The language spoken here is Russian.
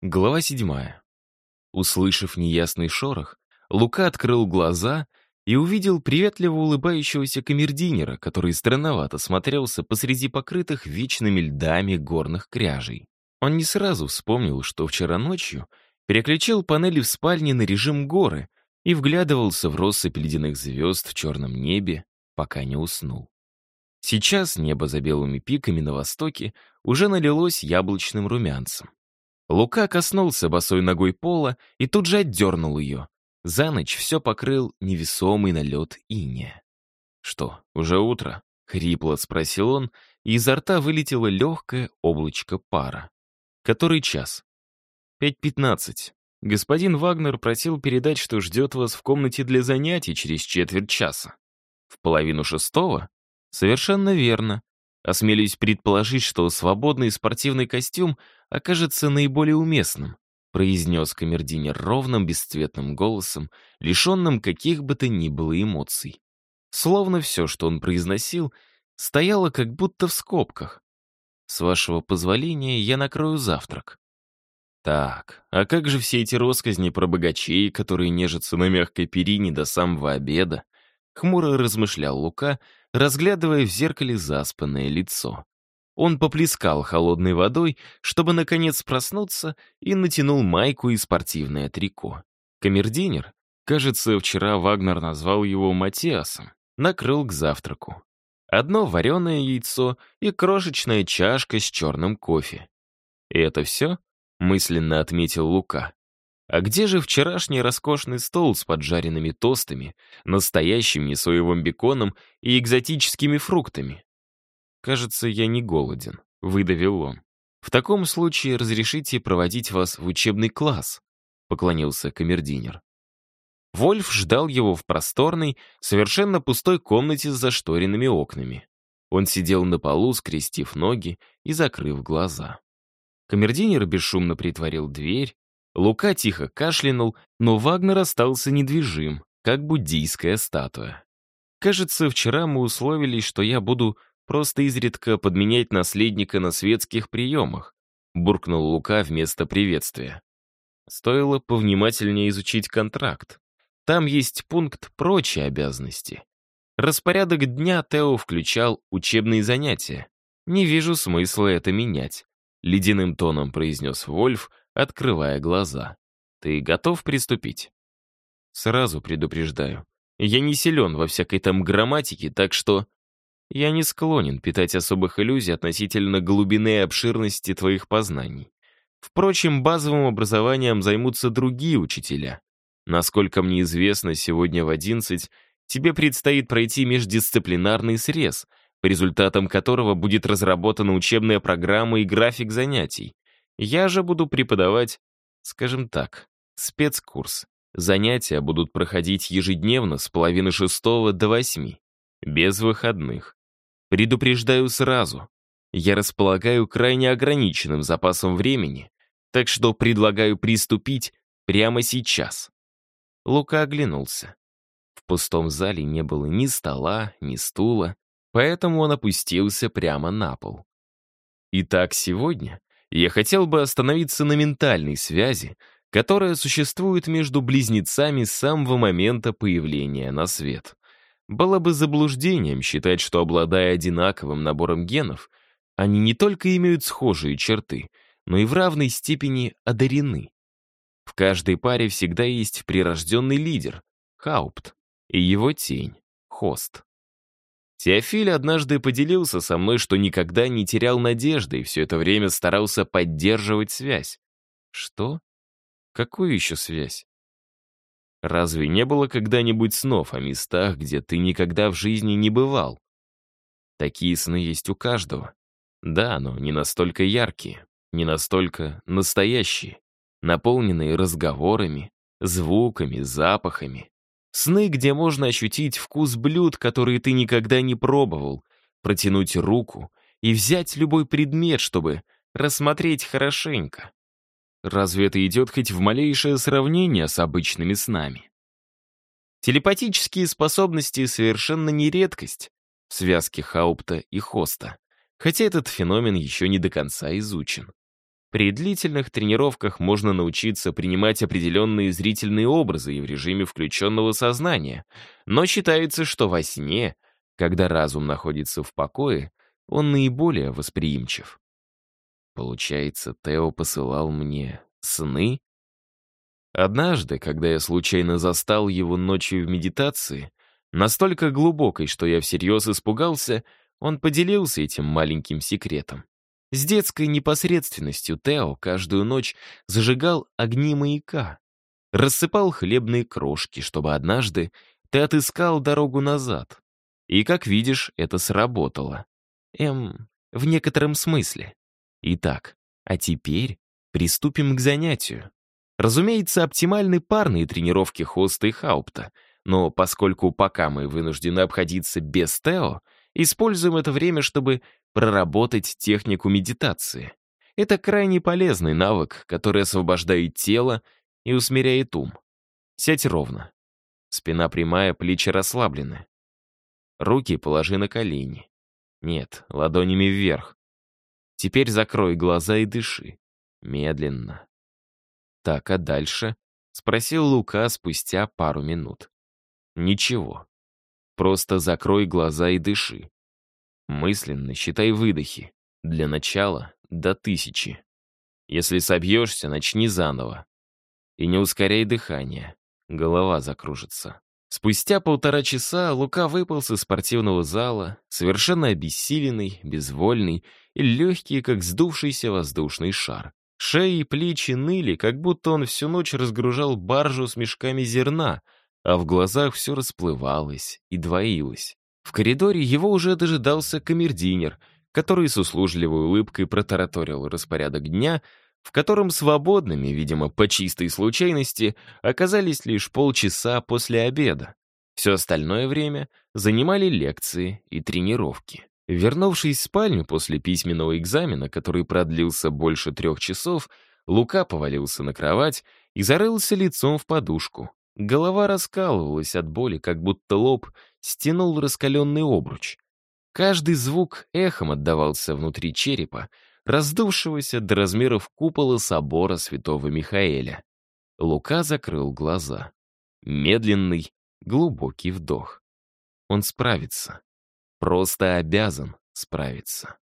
Глава седьмая. Услышав неясный шорох, Лука открыл глаза и увидел приветливо улыбающегося камердинера, который странновато смотрелся посреди покрытых вечными льдами горных кряжей. Он не сразу вспомнил, что вчера ночью переключил панели в спальне на режим горы и вглядывался в россыпь ледяных звезд в черном небе, пока не уснул. Сейчас небо за белыми пиками на востоке уже налилось яблочным румянцем. Лука коснулся босой ногой пола и тут же отдернул ее. За ночь все покрыл невесомый налет иния. «Что, уже утро?» — хрипло спросил он, и изо рта вылетело легкое облачко пара. «Который час?» «Пять пятнадцать. Господин Вагнер просил передать, что ждет вас в комнате для занятий через четверть часа. В половину шестого? Совершенно верно. Осмелюсь предположить, что свободный спортивный костюм окажется наиболее уместным, произнес камердинер ровным бесцветным голосом, лишенным каких бы то ни было эмоций. Словно все, что он произносил, стояло как будто в скобках. «С вашего позволения я накрою завтрак». Так, а как же все эти росказни про богачей, которые нежатся на мягкой перине до самого обеда? Хмуро размышлял Лука, разглядывая в зеркале заспанное лицо. Он поплескал холодной водой, чтобы, наконец, проснуться, и натянул майку и спортивное трико. Камердинер, кажется, вчера Вагнер назвал его Матиасом, накрыл к завтраку. Одно вареное яйцо и крошечная чашка с черным кофе. «И это все?» — мысленно отметил Лука. А где же вчерашний роскошный стол с поджаренными тостами, настоящим несоевым беконом и экзотическими фруктами? «Кажется, я не голоден», — выдавил он. «В таком случае разрешите проводить вас в учебный класс», — поклонился камердинер. Вольф ждал его в просторной, совершенно пустой комнате с зашторенными окнами. Он сидел на полу, скрестив ноги и закрыв глаза. Камердинер бесшумно притворил дверь, Лука тихо кашлянул, но Вагнер остался недвижим, как буддийская статуя. Кажется, вчера мы условились, что я буду просто изредка подменять наследника на светских приемах, буркнул Лука вместо приветствия. Стоило повнимательнее изучить контракт. Там есть пункт «Прочие обязанности». Распорядок дня Тео включал учебные занятия. Не вижу смысла это менять. Ледяным тоном произнес Вольф, открывая глаза. «Ты готов приступить?» «Сразу предупреждаю. Я не силен во всякой там грамматике, так что...» «Я не склонен питать особых иллюзий относительно глубины и обширности твоих познаний. Впрочем, базовым образованием займутся другие учителя. Насколько мне известно, сегодня в 11 тебе предстоит пройти междисциплинарный срез, по результатам которого будет разработана учебная программа и график занятий. Я же буду преподавать, скажем так, спецкурс. Занятия будут проходить ежедневно с половины шестого до восьми, без выходных. Предупреждаю сразу, я располагаю крайне ограниченным запасом времени, так что предлагаю приступить прямо сейчас. Лука оглянулся. В пустом зале не было ни стола, ни стула, поэтому он опустился прямо на пол. Итак, сегодня я хотел бы остановиться на ментальной связи, которая существует между близнецами с самого момента появления на свет. Было бы заблуждением считать, что, обладая одинаковым набором генов, они не только имеют схожие черты, но и в равной степени одарены. В каждой паре всегда есть прирожденный лидер, хаупт, и его тень, хост. Теофиль однажды поделился со мной, что никогда не терял надежды и все это время старался поддерживать связь. Что? Какую еще связь? Разве не было когда-нибудь снов о местах, где ты никогда в жизни не бывал? Такие сны есть у каждого. Да, но не настолько яркие, не настолько настоящие, наполненные разговорами, звуками, запахами, Сны, где можно ощутить вкус блюд, которые ты никогда не пробовал, протянуть руку и взять любой предмет, чтобы рассмотреть хорошенько. Разве это идет хоть в малейшее сравнение с обычными снами? Телепатические способности совершенно не редкость в связке Хаупта и Хоста, хотя этот феномен еще не до конца изучен. При длительных тренировках можно научиться принимать определенные зрительные образы и в режиме включенного сознания, но считается, что во сне, когда разум находится в покое, он наиболее восприимчив. Получается, Тео посылал мне сны? Однажды, когда я случайно застал его ночью в медитации, настолько глубокой, что я всерьез испугался, он поделился этим маленьким секретом. С детской непосредственностью Тео каждую ночь зажигал огни маяка, рассыпал хлебные крошки, чтобы однажды ты отыскал дорогу назад. И, как видишь, это сработало. Эм, в некотором смысле. Итак, а теперь приступим к занятию. Разумеется, оптимальны парные тренировки Хоста и Хаупта, но поскольку пока мы вынуждены обходиться без Тео, используем это время, чтобы проработать технику медитации. Это крайне полезный навык, который освобождает тело и усмиряет ум. Сядь ровно. Спина прямая, плечи расслаблены. Руки положи на колени. Нет, ладонями вверх. Теперь закрой глаза и дыши. Медленно. Так, а дальше? Спросил Лука спустя пару минут. Ничего. Просто закрой глаза и дыши. Мысленно считай выдохи. Для начала до тысячи. Если собьешься, начни заново. И не ускоряй дыхание. Голова закружится. Спустя полтора часа Лука выполз из спортивного зала, совершенно обессиленный, безвольный и легкий, как сдувшийся воздушный шар. Шеи и плечи ныли, как будто он всю ночь разгружал баржу с мешками зерна, а в глазах все расплывалось и двоилось. В коридоре его уже дожидался камердинер, который с услужливой улыбкой протараторил распорядок дня, в котором свободными, видимо, по чистой случайности, оказались лишь полчаса после обеда. Все остальное время занимали лекции и тренировки. Вернувшись в спальню после письменного экзамена, который продлился больше трех часов, Лука повалился на кровать и зарылся лицом в подушку. Голова раскалывалась от боли, как будто лоб стянул раскаленный обруч. Каждый звук эхом отдавался внутри черепа, раздувшегося до размеров купола собора святого Михаэля. Лука закрыл глаза. Медленный, глубокий вдох. Он справится. Просто обязан справиться.